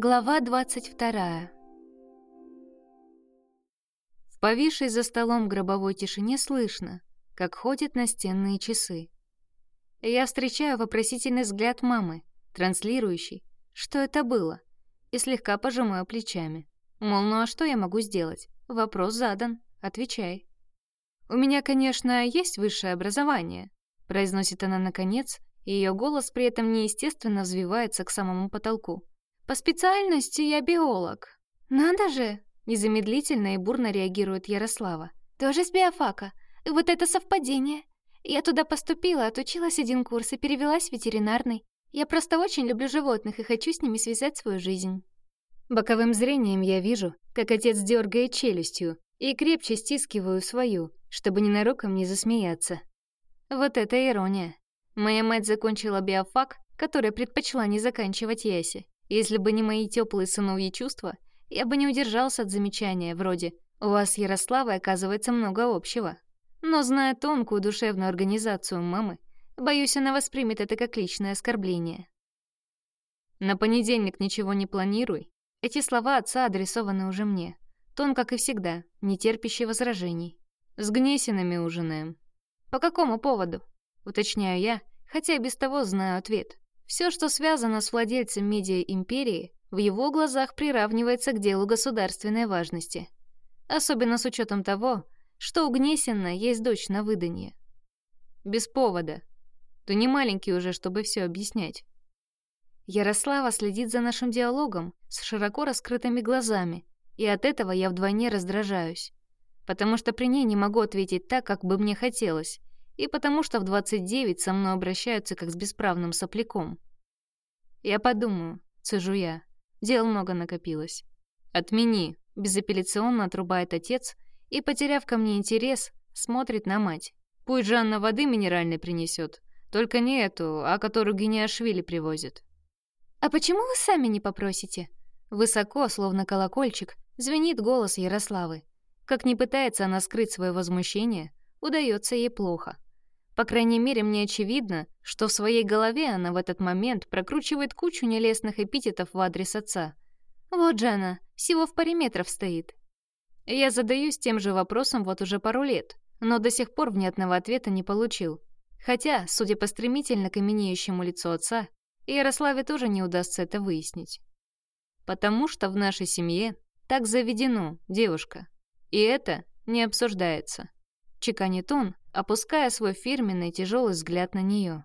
Глава 22 В повисшей за столом гробовой тишине слышно, как ходят настенные часы. Я встречаю вопросительный взгляд мамы, транслирующий, что это было, и слегка пожимаю плечами. Мол, ну а что я могу сделать? Вопрос задан, отвечай. «У меня, конечно, есть высшее образование», произносит она наконец, и ее голос при этом неестественно взвивается к самому потолку. По специальности я биолог. Надо же! Незамедлительно и бурно реагирует Ярослава. Тоже с биофака. Вот это совпадение. Я туда поступила, отучилась один курс и перевелась в ветеринарный. Я просто очень люблю животных и хочу с ними связать свою жизнь. Боковым зрением я вижу, как отец дергает челюстью и крепче стискиваю свою, чтобы ненароком не засмеяться. Вот это ирония. Моя мать закончила биофак, который предпочла не заканчивать Яси. Если бы не мои теплые сыновьи чувства, я бы не удержался от замечания вроде «У вас с оказывается много общего». Но зная тонкую душевную организацию мамы, боюсь, она воспримет это как личное оскорбление. «На понедельник ничего не планируй». Эти слова отца адресованы уже мне. Тон, как и всегда, не терпящий возражений. С Гнесинами ужинаем. По какому поводу? Уточняю я, хотя без того знаю ответ. Все, что связано с владельцем медиа-империи, в его глазах приравнивается к делу государственной важности. Особенно с учетом того, что у Гнесина есть дочь на выданье. Без повода. Ты не маленький уже, чтобы все объяснять. Ярослава следит за нашим диалогом с широко раскрытыми глазами, и от этого я вдвойне раздражаюсь. Потому что при ней не могу ответить так, как бы мне хотелось, и потому что в 29 со мной обращаются как с бесправным сопляком. Я подумаю, цежу я. Дел много накопилось. Отмени, безапелляционно отрубает отец и, потеряв ко мне интерес, смотрит на мать. Пусть Жанна воды минеральной принесет, только не эту, а которую Гениашвили привозит. «А почему вы сами не попросите?» Высоко, словно колокольчик, звенит голос Ярославы. Как не пытается она скрыть свое возмущение, удается ей плохо. По крайней мере, мне очевидно, что в своей голове она в этот момент прокручивает кучу нелестных эпитетов в адрес отца. Вот же она, всего в паре метров стоит. Я задаюсь тем же вопросом вот уже пару лет, но до сих пор внятного ответа не получил. Хотя, судя по стремительно каменеющему лицу отца, Ярославе тоже не удастся это выяснить. Потому что в нашей семье так заведено, девушка. И это не обсуждается. Чеканит он, опуская свой фирменный тяжелый взгляд на нее.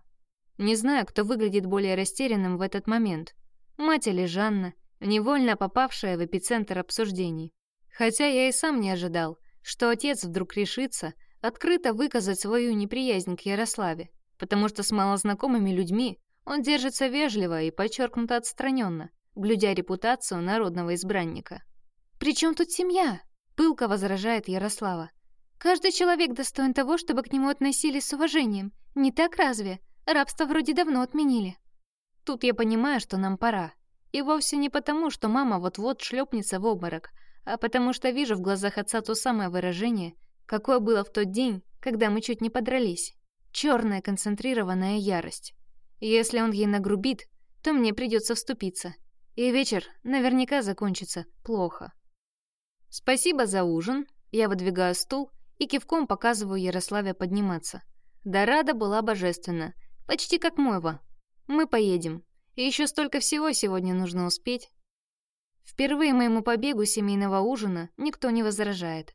Не знаю, кто выглядит более растерянным в этот момент. Мать или Жанна, невольно попавшая в эпицентр обсуждений. Хотя я и сам не ожидал, что отец вдруг решится открыто выказать свою неприязнь к Ярославе, потому что с малознакомыми людьми он держится вежливо и подчеркнуто отстраненно, блюдя репутацию народного избранника. «При чем тут семья?» — пылко возражает Ярослава. Каждый человек достоин того, чтобы к нему относились с уважением. Не так разве? Рабство вроде давно отменили. Тут я понимаю, что нам пора. И вовсе не потому, что мама вот-вот шлепнется в обморок, а потому что вижу в глазах отца то самое выражение, какое было в тот день, когда мы чуть не подрались. Черная концентрированная ярость. Если он ей нагрубит, то мне придется вступиться. И вечер наверняка закончится плохо. Спасибо за ужин. Я выдвигаю стул и кивком показываю Ярославе подниматься. Дорада была божественна, почти как Мойва. Мы поедем. И еще столько всего сегодня нужно успеть. Впервые моему побегу семейного ужина никто не возражает.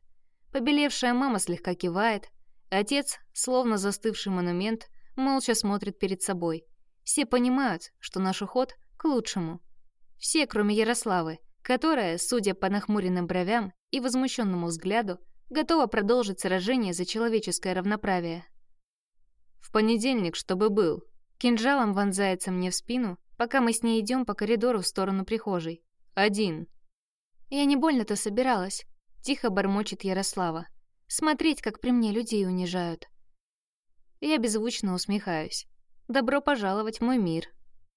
Побелевшая мама слегка кивает, отец, словно застывший монумент, молча смотрит перед собой. Все понимают, что наш уход к лучшему. Все, кроме Ярославы, которая, судя по нахмуренным бровям и возмущенному взгляду, готова продолжить сражение за человеческое равноправие. В понедельник, чтобы был. Кинжалом вонзается мне в спину, пока мы с ней идем по коридору в сторону прихожей. Один. Я не больно-то собиралась. Тихо бормочет Ярослава. Смотреть, как при мне людей унижают. Я беззвучно усмехаюсь. Добро пожаловать в мой мир.